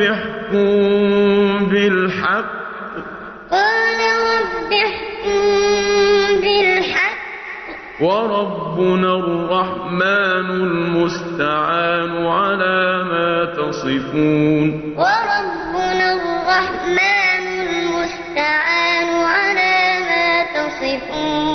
رب احكم بالحق قال رب احكم بالحق وربنا الرحمن المستعان على ما تصفون وربنا الرحمن المستعان على ما تصفون